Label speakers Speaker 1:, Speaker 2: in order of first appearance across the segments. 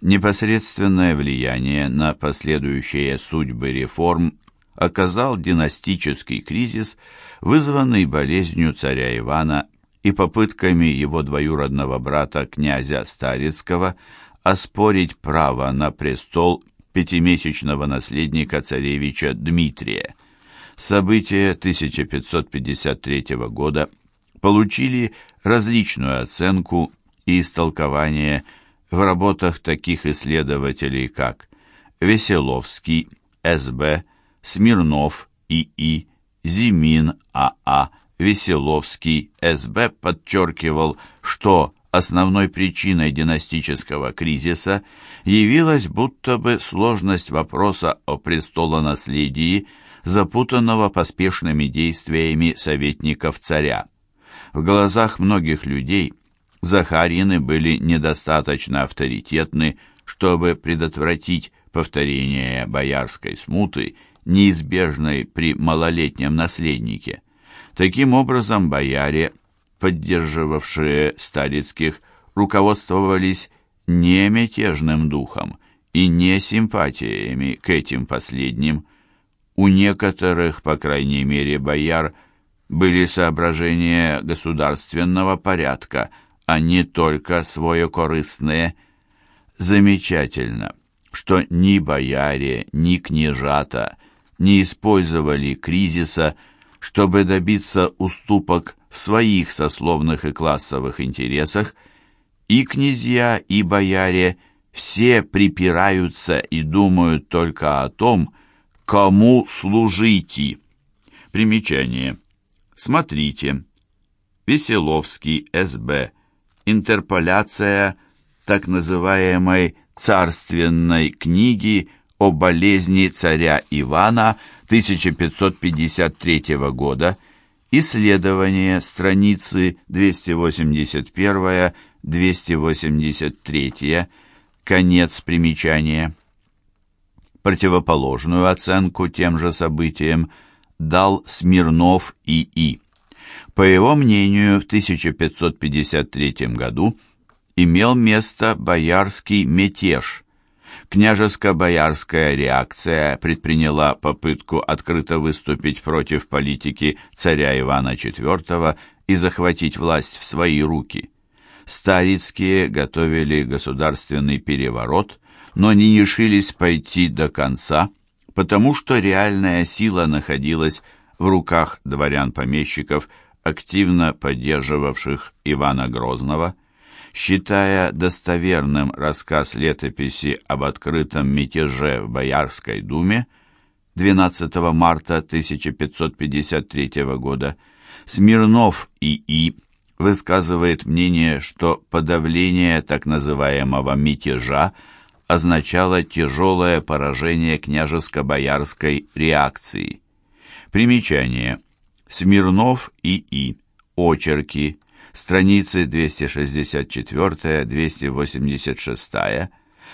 Speaker 1: Непосредственное влияние на последующие судьбы реформ оказал династический кризис, вызванный болезнью царя Ивана и попытками его двоюродного брата князя Старицкого оспорить право на престол пятимесячного наследника царевича Дмитрия. События 1553 года получили различную оценку и истолкование в работах таких исследователей, как Веселовский, С.Б., Смирнов, И.И., Зимин, А.А., Веселовский, С.Б. подчеркивал, что основной причиной династического кризиса явилась будто бы сложность вопроса о престолонаследии, запутанного поспешными действиями советников царя. В глазах многих людей Захарины были недостаточно авторитетны, чтобы предотвратить повторение боярской смуты, неизбежной при малолетнем наследнике. Таким образом, бояре, поддерживавшие Старицких, руководствовались не мятежным духом и не симпатиями к этим последним. У некоторых, по крайней мере, бояр, были соображения государственного порядка, а не только своекорыстные. Замечательно, что ни бояре, ни княжата не использовали кризиса, чтобы добиться уступок в своих сословных и классовых интересах, и князья, и бояре все припираются и думают только о том, кому служите. Примечание. Смотрите. Веселовский, С.Б. Интерполяция так называемой «царственной книги» о болезни царя Ивана 1553 года, исследование страницы 281-283, конец примечания. Противоположную оценку тем же событиям дал Смирнов И.И. По его мнению, в 1553 году имел место боярский мятеж – Княжеско-боярская реакция предприняла попытку открыто выступить против политики царя Ивана IV и захватить власть в свои руки. Старицкие готовили государственный переворот, но не решились пойти до конца, потому что реальная сила находилась в руках дворян-помещиков, активно поддерживавших Ивана Грозного – считая достоверным рассказ летописи об открытом мятеже в Боярской думе 12 марта 1553 года, Смирнов И.И. высказывает мнение, что подавление так называемого мятежа означало тяжелое поражение княжеско-боярской реакции. Примечание. Смирнов И.И. Очерки страницы 264-286,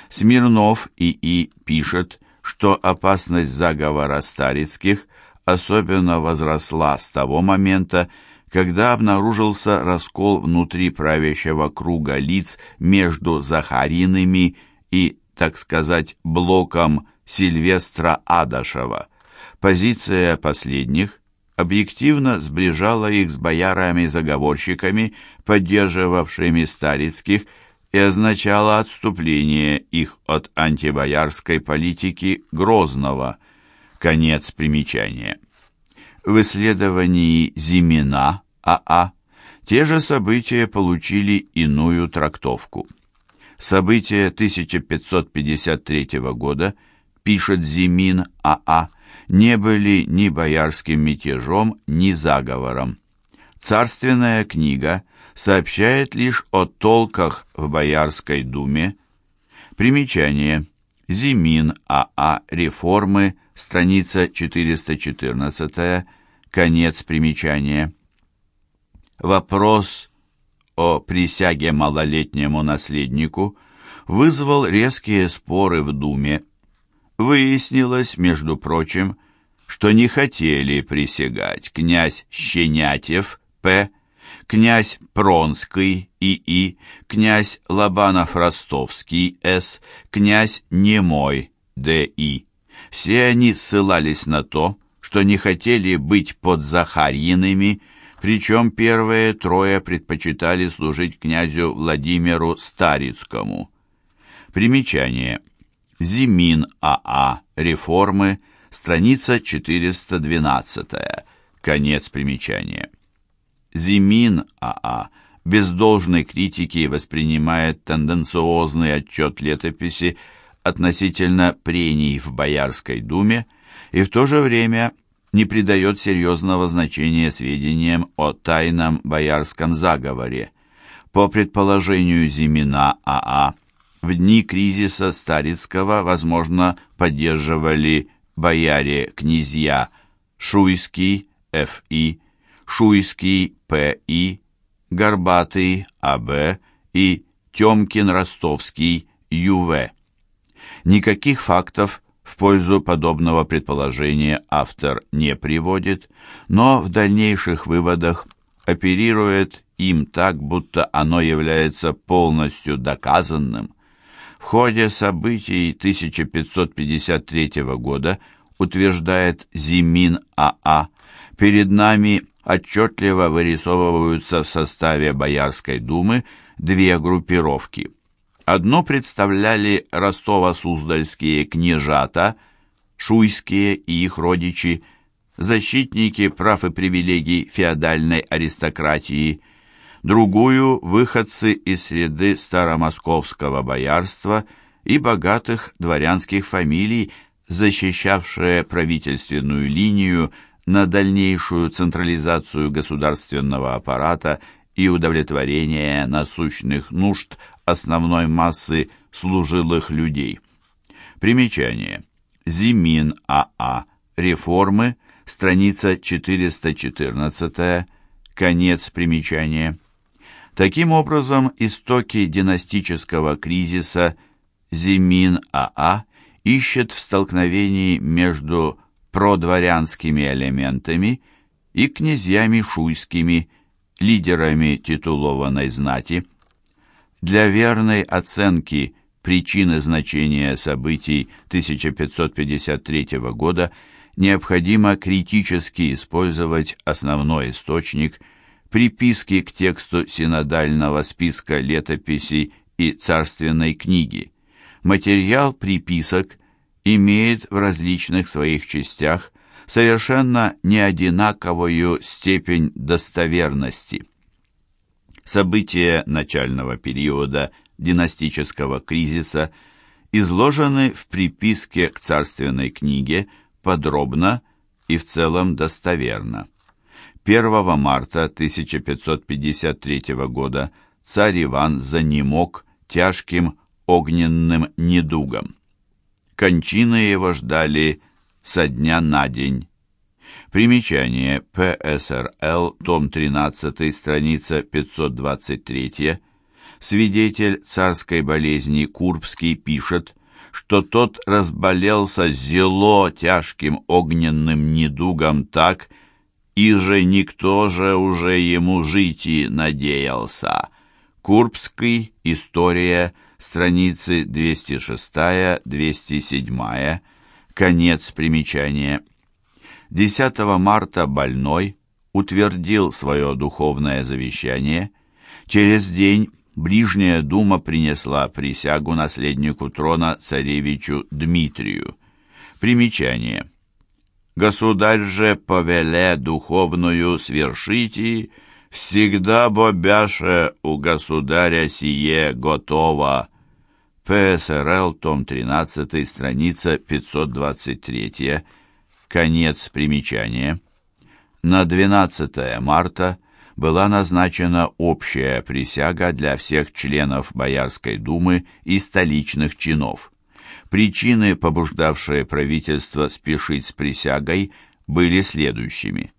Speaker 1: Смирнов И.И. пишет, что опасность заговора Старицких особенно возросла с того момента, когда обнаружился раскол внутри правящего круга лиц между Захариными и, так сказать, блоком Сильвестра Адашева. Позиция последних объективно сближала их с боярами-заговорщиками, поддерживавшими Старицких, и означала отступление их от антибоярской политики Грозного. Конец примечания. В исследовании Зимина А.А. те же события получили иную трактовку. События 1553 года, пишет Зимин А.А., не были ни боярским мятежом, ни заговором. Царственная книга сообщает лишь о толках в Боярской думе. Примечание. Зимин А.А. А. Реформы, страница 414, конец примечания. Вопрос о присяге малолетнему наследнику вызвал резкие споры в Думе. Выяснилось, между прочим, что не хотели присягать князь Щенятев П., князь Пронский И.И., князь Лобанов-Ростовский С., князь Немой Д.И. Все они ссылались на то, что не хотели быть под Захарьиными, причем первые трое предпочитали служить князю Владимиру Старицкому. Примечание. Зимин А.А. Реформы. Страница 412. Конец примечания. Зимин А.А. без должной критики воспринимает тенденциозный отчет летописи относительно прений в Боярской думе и в то же время не придает серьезного значения сведениям о тайном боярском заговоре. По предположению Зимина А.А., в дни кризиса Старицкого, возможно, поддерживали бояре-князья Шуйский Ф.И., Шуйский П.И., Горбатый А.Б. и Темкин Ростовский Ю.В. Никаких фактов в пользу подобного предположения автор не приводит, но в дальнейших выводах оперирует им так, будто оно является полностью доказанным. Ходе событий 1553 года, утверждает Зимин А.А., перед нами отчетливо вырисовываются в составе Боярской думы две группировки. Одну представляли ростово-суздальские княжата, шуйские и их родичи, защитники прав и привилегий феодальной аристократии, другую – выходцы из среды старомосковского боярства и богатых дворянских фамилий, защищавшие правительственную линию на дальнейшую централизацию государственного аппарата и удовлетворение насущных нужд основной массы служилых людей. Примечание. Зимин А.А. Реформы. Страница 414. Конец примечания. Таким образом, истоки династического кризиса Зимин А.А. ищет в столкновении между продворянскими элементами и князьями шуйскими, лидерами титулованной знати, для верной оценки причины значения событий 1553 года необходимо критически использовать основной источник приписки к тексту синодального списка летописей и царственной книги. Материал приписок имеет в различных своих частях совершенно неодинаковую степень достоверности. События начального периода династического кризиса изложены в приписке к царственной книге подробно и в целом достоверно. 1 марта 1553 года царь Иван занемог тяжким огненным недугом. Кончины его ждали со дня на день. Примечание ПСРЛ, том 13, страница 523. Свидетель царской болезни Курбский пишет, что тот разболелся зело тяжким огненным недугом так, и же никто же уже ему жить и надеялся. Курбский, история, страницы 206-207, конец примечания. 10 марта больной утвердил свое духовное завещание. Через день Ближняя дума принесла присягу наследнику трона царевичу Дмитрию. Примечание. «Государь же повеле духовную свершите, всегда бобяше у государя сие готово». ПСРЛ, том 13, страница 523 Конец примечания. На 12 марта была назначена общая присяга для всех членов Боярской думы и столичных чинов. Причины, побуждавшие правительство спешить с присягой, были следующими.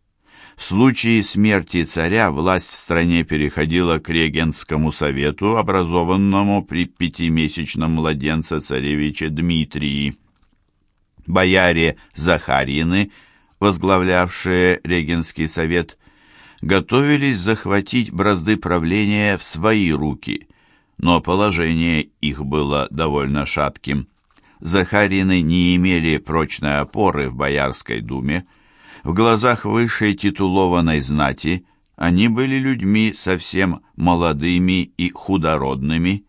Speaker 1: В случае смерти царя власть в стране переходила к регентскому совету, образованному при пятимесячном младенце царевиче Дмитрии бояре Захарины, возглавлявшие Регенский совет, готовились захватить бразды правления в свои руки, но положение их было довольно шатким. Захарины не имели прочной опоры в Боярской думе. В глазах высшей титулованной знати они были людьми совсем молодыми и худородными.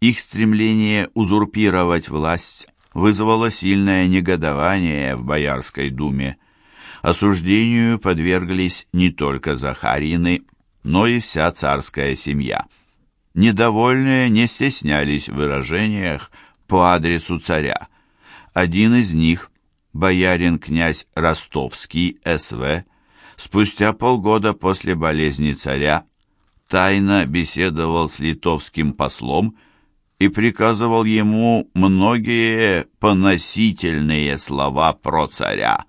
Speaker 1: Их стремление узурпировать власть вызвало сильное негодование в Боярской думе. Осуждению подверглись не только Захарины, но и вся царская семья. Недовольные не стеснялись в выражениях по адресу царя. Один из них, боярин-князь Ростовский, С.В., спустя полгода после болезни царя, тайно беседовал с литовским послом и приказывал ему многие поносительные слова про царя.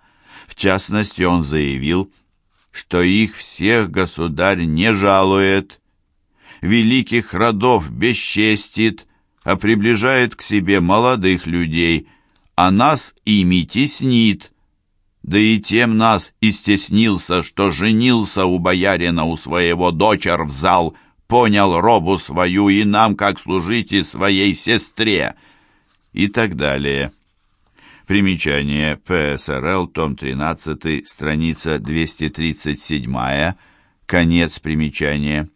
Speaker 1: В частности, он заявил, что их всех государь не жалует, великих родов бесчестит, а приближает к себе молодых людей, а нас ими теснит. Да и тем нас истеснился, что женился у боярина у своего дочер в зал, понял робу свою и нам, как служите своей сестре, и так далее. Примечание ПСРЛ, том 13, страница 237, конец примечания.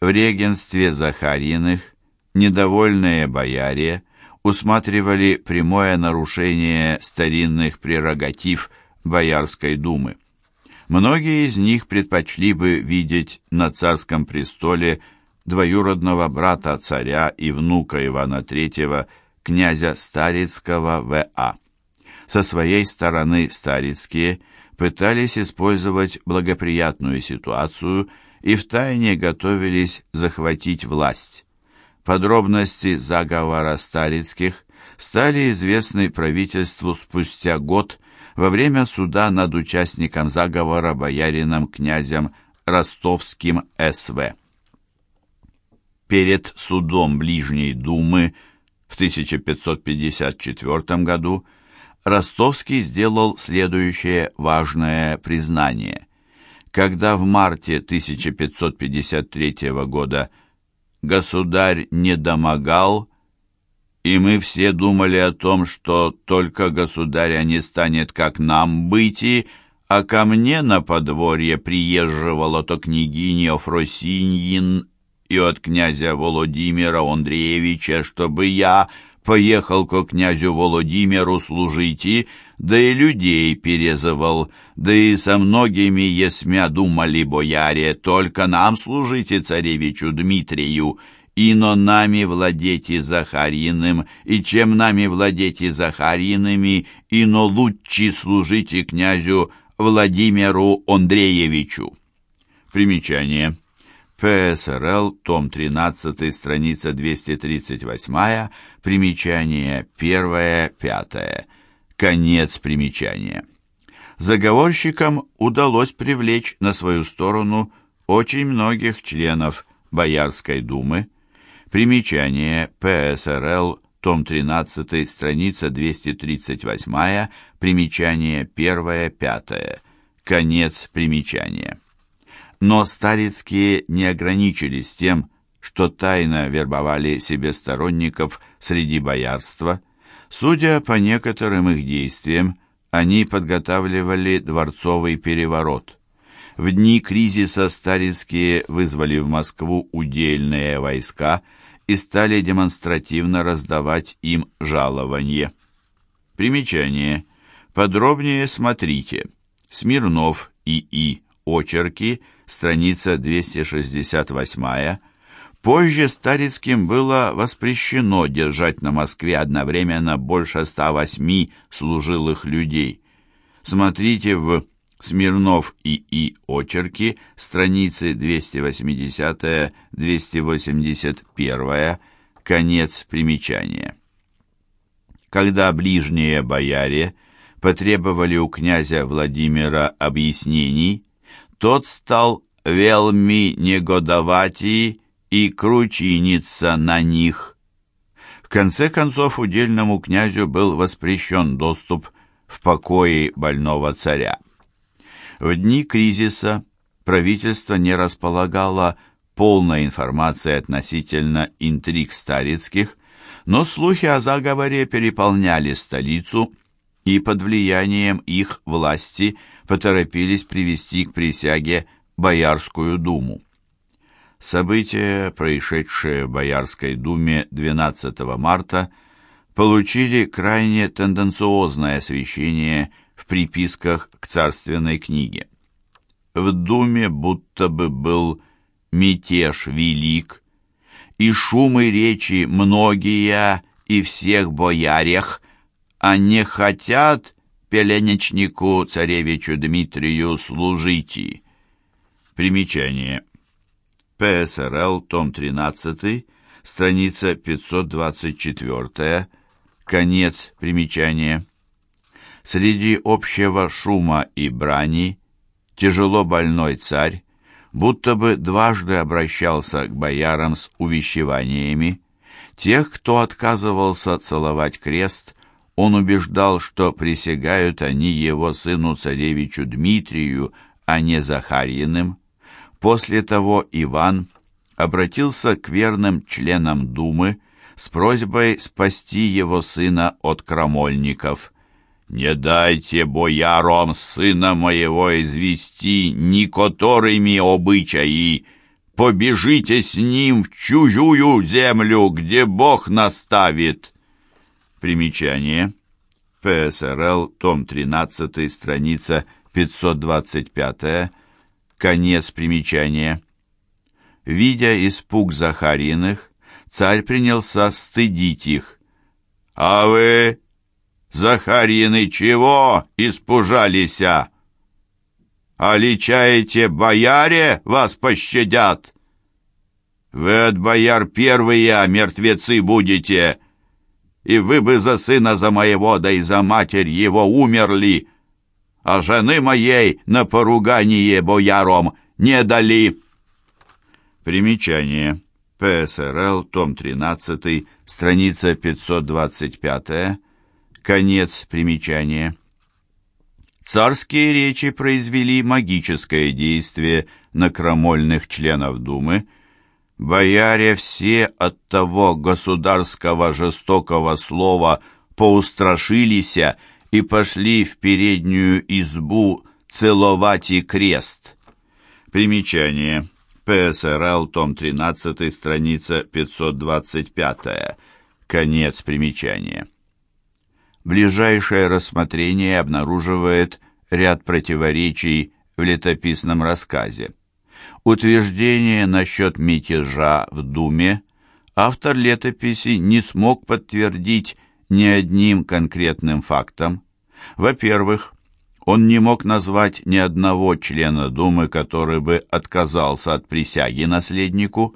Speaker 1: В регенстве Захариных недовольные бояре усматривали прямое нарушение старинных прерогатив Боярской думы. Многие из них предпочли бы видеть на царском престоле двоюродного брата царя и внука Ивана III, князя Старицкого В.А. Со своей стороны Старицкие пытались использовать благоприятную ситуацию и втайне готовились захватить власть. Подробности заговора Старицких стали известны правительству спустя год во время суда над участником заговора боярином князем Ростовским С.В. Перед судом Ближней Думы в 1554 году Ростовский сделал следующее важное признание. Когда в марте 1553 года государь не домогал, и мы все думали о том, что только государя не станет, как нам быть, и, а ко мне на подворье приезживала то княгиня Фросиньин и от князя Володимира Андреевича, чтобы я поехал ко князю Володимиру служить и, да и людей перезывал, да и со многими есмя думали бояре, только нам служите царевичу Дмитрию, ино нами владеть Захариным, и чем нами владеть Захариными, ино лучше служите князю Владимиру Андреевичу. Примечание. ПСРЛ, том 13, страница 238, примечание 1-5. Конец примечания. Заговорщикам удалось привлечь на свою сторону очень многих членов Боярской думы. Примечание ПСРЛ, том 13, страница 238, примечание 1-5. Конец примечания. Но Старицкие не ограничились тем, что тайно вербовали себе сторонников среди боярства – Судя по некоторым их действиям, они подготавливали дворцовый переворот. В дни кризиса Старицкие вызвали в Москву удельные войска и стали демонстративно раздавать им жалование. Примечание. Подробнее смотрите. Смирнов И.И. Очерки, страница 268 Позже Старицким было воспрещено держать на Москве одновременно больше 108 служилых людей. Смотрите в Смирнов и И. Очерки, страницы 280-281, конец примечания. Когда ближние бояре потребовали у князя Владимира объяснений, тот стал велми негодовать и кручиниться на них. В конце концов, удельному князю был воспрещен доступ в покои больного царя. В дни кризиса правительство не располагало полной информацией относительно интриг Старицких, но слухи о заговоре переполняли столицу, и под влиянием их власти поторопились привести к присяге Боярскую думу. События, происшедшие в Боярской думе 12 марта, получили крайне тенденциозное освещение в приписках к царственной книге. В думе будто бы был мятеж велик, и шумы речи многие и всех боярях, а не хотят пеленечнику царевичу Дмитрию служить. Примечание. ПСРЛ, том 13, страница 524, конец примечания. Среди общего шума и брани тяжело больной царь будто бы дважды обращался к боярам с увещеваниями. Тех, кто отказывался целовать крест, он убеждал, что присягают они его сыну царевичу Дмитрию, а не Захарьиным. После того Иван обратился к верным членам Думы с просьбой спасти его сына от крамольников. «Не дайте боярам сына моего извести ни которыми обычаи, побежите с ним в чужую землю, где Бог наставит». Примечание. ПСРЛ, том 13, страница 525 Конец примечания. Видя испуг Захариных, царь принялся стыдить их. «А вы, Захарины, чего испужалися? Оличаете бояре, вас пощадят? Вы от бояр первые, а мертвецы будете, и вы бы за сына за моего, да и за матерь его умерли, а жены моей на поругание бояром не дали. Примечание. ПСРЛ, том 13, страница 525, конец примечания. Царские речи произвели магическое действие на крамольных членов Думы. Бояре все от того государского жестокого слова поустрашилися и пошли в переднюю избу целовать и крест. Примечание. ПСРЛ, том 13, страница 525. Конец примечания. Ближайшее рассмотрение обнаруживает ряд противоречий в летописном рассказе. Утверждение насчет мятежа в Думе автор летописи не смог подтвердить ни одним конкретным фактом. Во-первых, он не мог назвать ни одного члена Думы, который бы отказался от присяги наследнику.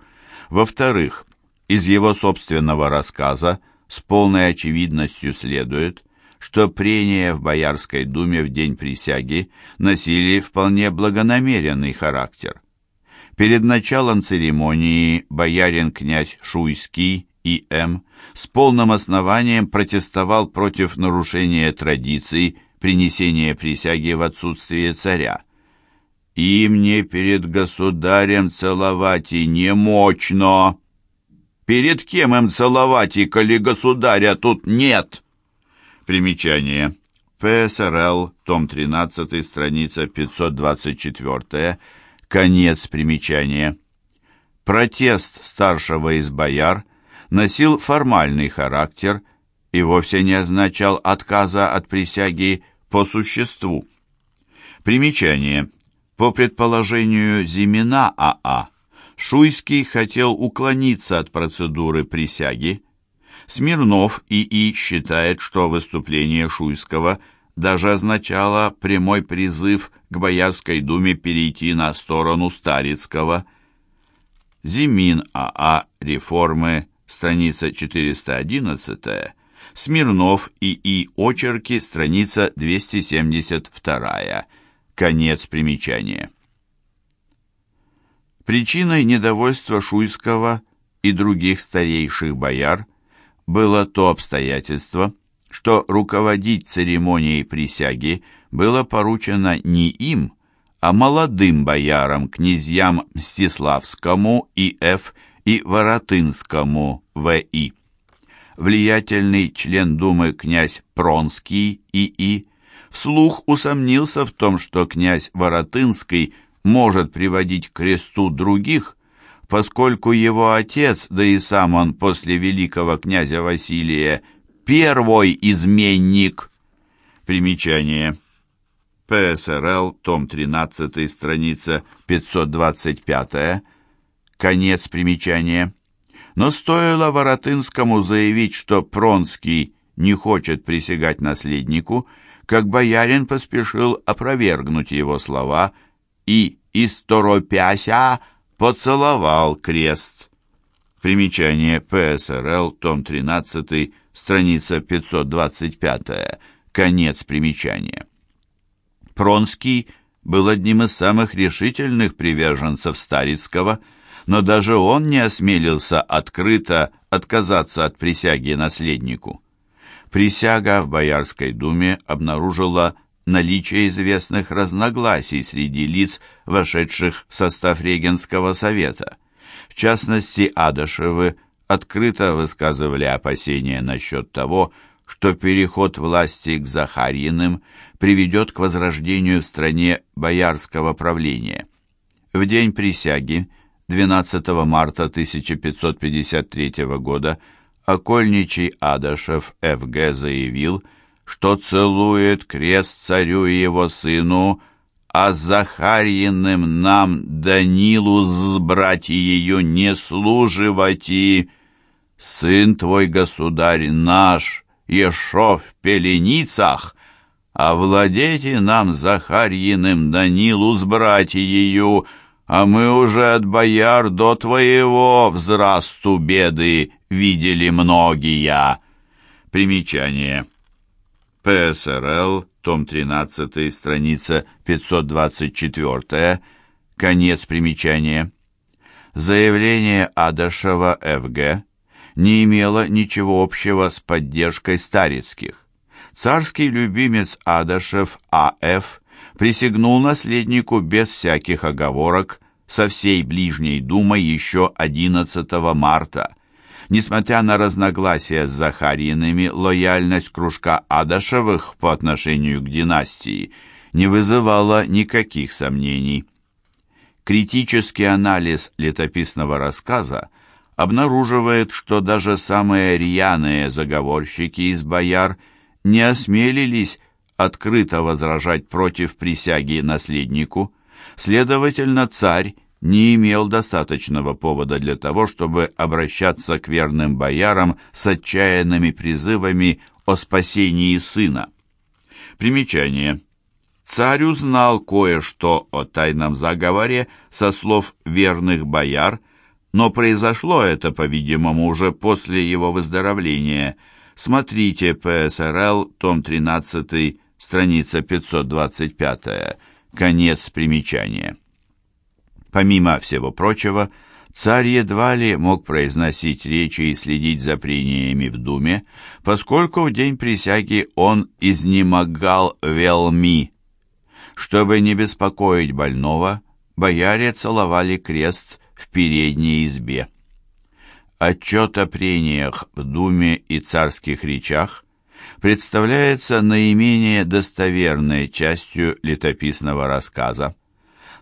Speaker 1: Во-вторых, из его собственного рассказа с полной очевидностью следует, что прения в Боярской думе в день присяги носили вполне благонамеренный характер. Перед началом церемонии боярин-князь Шуйский и М с полным основанием протестовал против нарушения традиций принесения присяги в отсутствие царя. «И мне перед государем целовать и немочно!» «Перед кем им целовать, и коли государя тут нет?» Примечание. ПСРЛ, том 13, страница 524, конец примечания. Протест старшего из бояр носил формальный характер и вовсе не означал отказа от присяги по существу. Примечание. По предположению Зимина АА, Шуйский хотел уклониться от процедуры присяги. Смирнов ИИ считает, что выступление Шуйского даже означало прямой призыв к Боярской думе перейти на сторону Старицкого. Зимин АА «Реформы», страница 411 Смирнов и И. Очерки, страница 272. Конец примечания. Причиной недовольства Шуйского и других старейших бояр было то обстоятельство, что руководить церемонией присяги было поручено не им, а молодым боярам, князьям Мстиславскому И.Ф. и Воротынскому В.И. Влиятельный член Думы князь Пронский И.И. вслух усомнился в том, что князь Воротынский может приводить к кресту других, поскольку его отец, да и сам он после великого князя Василия, первый изменник. Примечание. ПСРЛ, том 13, страница 525, конец примечания. Но стоило Воротынскому заявить, что Пронский не хочет присягать наследнику, как боярин поспешил опровергнуть его слова и, исторопяся, поцеловал крест. Примечание ПСРЛ, том 13, страница 525, конец примечания. Пронский был одним из самых решительных приверженцев Старицкого, но даже он не осмелился открыто отказаться от присяги наследнику. Присяга в Боярской думе обнаружила наличие известных разногласий среди лиц, вошедших в состав регенского совета. В частности, Адашевы открыто высказывали опасения насчет того, что переход власти к Захарьиным приведет к возрождению в стране боярского правления. В день присяги, 12 марта 1553 года, окольничий Адашев Ф.Г. заявил, что целует крест царю и его сыну, а Захарьиным нам Данилу с братья ее не служивать и... Сын твой, государь наш, Ешо в пеленицах, а владейте нам Захарьиным Данилу с братьею, а мы уже от бояр до твоего взрасту беды видели многие. Примечание. ПСРЛ, том 13, страница 524, конец примечания. Заявление Адашева Ф.Г не имела ничего общего с поддержкой старицких. Царский любимец Адашев А.Ф. присягнул наследнику без всяких оговорок со всей ближней думой еще 11 марта. Несмотря на разногласия с Захарьиными, лояльность кружка Адашевых по отношению к династии не вызывала никаких сомнений. Критический анализ летописного рассказа обнаруживает, что даже самые рьяные заговорщики из бояр не осмелились открыто возражать против присяги наследнику. Следовательно, царь не имел достаточного повода для того, чтобы обращаться к верным боярам с отчаянными призывами о спасении сына. Примечание. Царь узнал кое-что о тайном заговоре со слов верных бояр, но произошло это, по-видимому, уже после его выздоровления. Смотрите ПСРЛ, том 13, страница 525, конец примечания. Помимо всего прочего, царь едва ли мог произносить речи и следить за прениями в Думе, поскольку в день присяги он изнемогал велми. Чтобы не беспокоить больного, бояре целовали крест в передней избе. Отчет о прениях в Думе и царских речах представляется наименее достоверной частью летописного рассказа.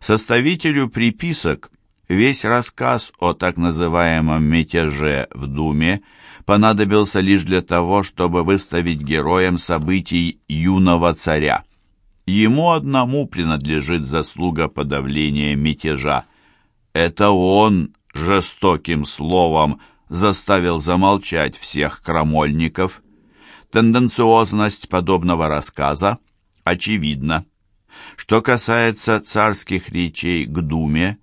Speaker 1: Составителю приписок весь рассказ о так называемом мятеже в Думе понадобился лишь для того, чтобы выставить героем событий юного царя. Ему одному принадлежит заслуга подавления мятежа – это он жестоким словом заставил замолчать всех крамольников. Тенденциозность подобного рассказа очевидна. Что касается царских речей к Думе,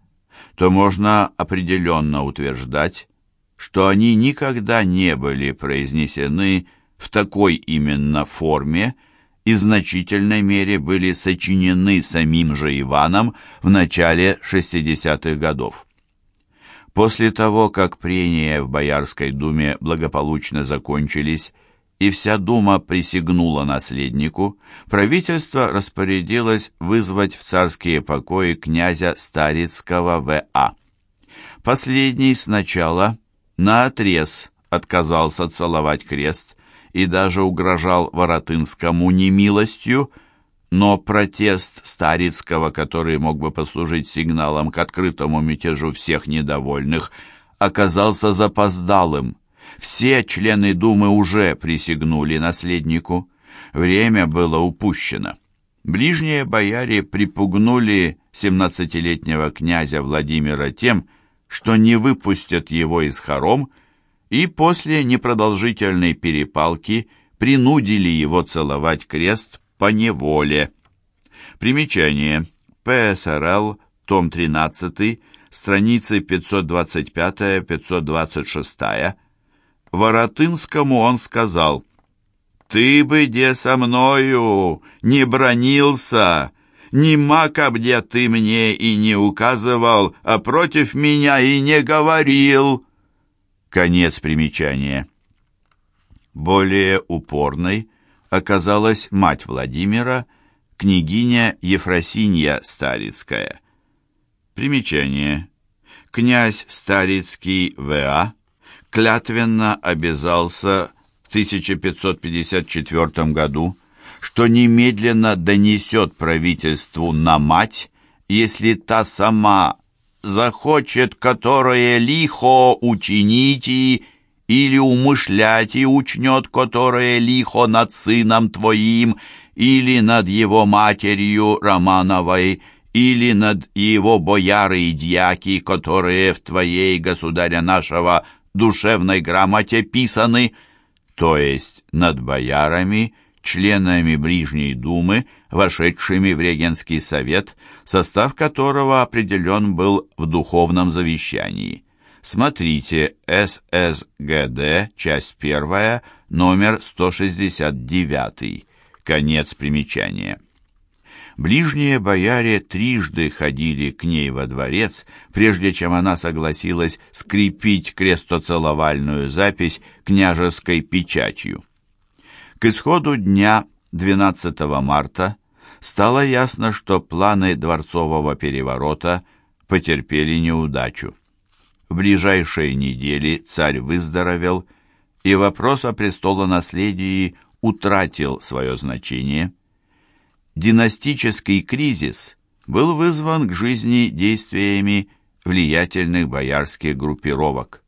Speaker 1: то можно определенно утверждать, что они никогда не были произнесены в такой именно форме и в значительной мере были сочинены самим же Иваном в начале 60-х годов. После того, как прения в Боярской думе благополучно закончились и вся дума присягнула наследнику, правительство распорядилось вызвать в царские покои князя Старицкого В.А. Последний сначала наотрез отказался целовать крест и даже угрожал Воротынскому немилостью, но протест Старицкого, который мог бы послужить сигналом к открытому мятежу всех недовольных, оказался запоздалым. Все члены Думы уже присягнули наследнику. Время было упущено. Ближние бояре припугнули семнадцатилетнего князя Владимира тем, что не выпустят его из хором, и после непродолжительной перепалки принудили его целовать крест по неволе. Примечание. ПСРЛ, том 13, страницы 525-526. Воротынскому он сказал, «Ты бы, где со мною, не бронился, не мак обде ты мне и не указывал, а против меня и не говорил». Конец примечания. Более упорной оказалась мать Владимира, княгиня Ефросинья Старицкая. Примечание. Князь Старицкий В.А. клятвенно обязался в 1554 году, что немедленно донесет правительству на мать, если та сама захочет, которое лихо учинить или умышлять и учнет, которое лихо над сыном твоим, или над его матерью Романовой, или над его бояры и дьяки, которые в твоей, государя нашего, душевной грамоте писаны, то есть над боярами, членами Ближней Думы, вошедшими в Регенский совет, состав которого определен был в духовном завещании. Смотрите ССГД, часть 1, номер 169, конец примечания. Ближние бояре трижды ходили к ней во дворец, прежде чем она согласилась скрепить крестоцеловальную запись княжеской печатью. К исходу дня 12 марта стало ясно, что планы дворцового переворота потерпели неудачу. В ближайшие недели царь выздоровел, и вопрос о престолонаследии утратил свое значение. Династический кризис был вызван к жизни действиями влиятельных боярских группировок.